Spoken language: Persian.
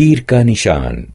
تیر کا نشان۔